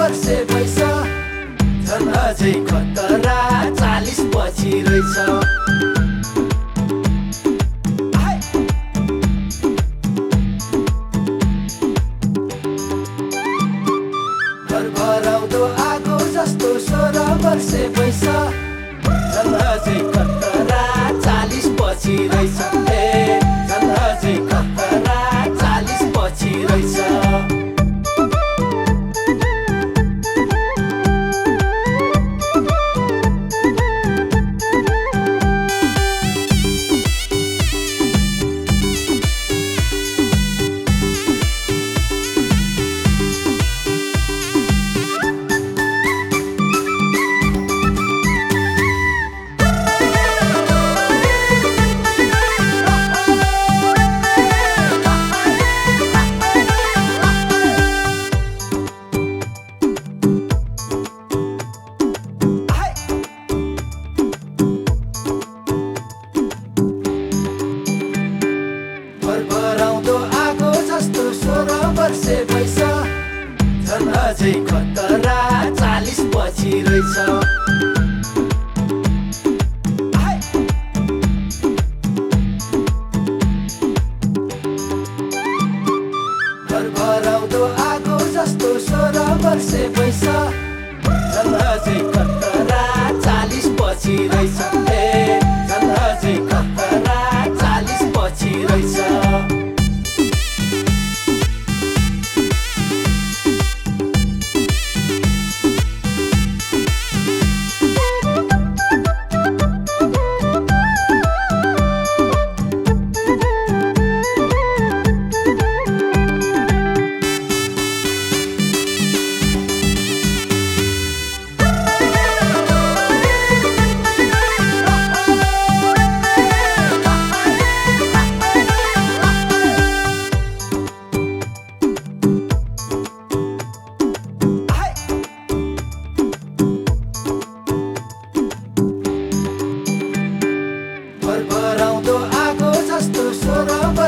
वर्षे भइस झन् अझै खतरा चालिस पछि रहेछ। आगो जस्तो वर्षे चालिस पछि रहेछ। वर्षे भइस झन् अझै खतरा चालिस पछि रहेछ। आगो जस्तो सोह्र पछि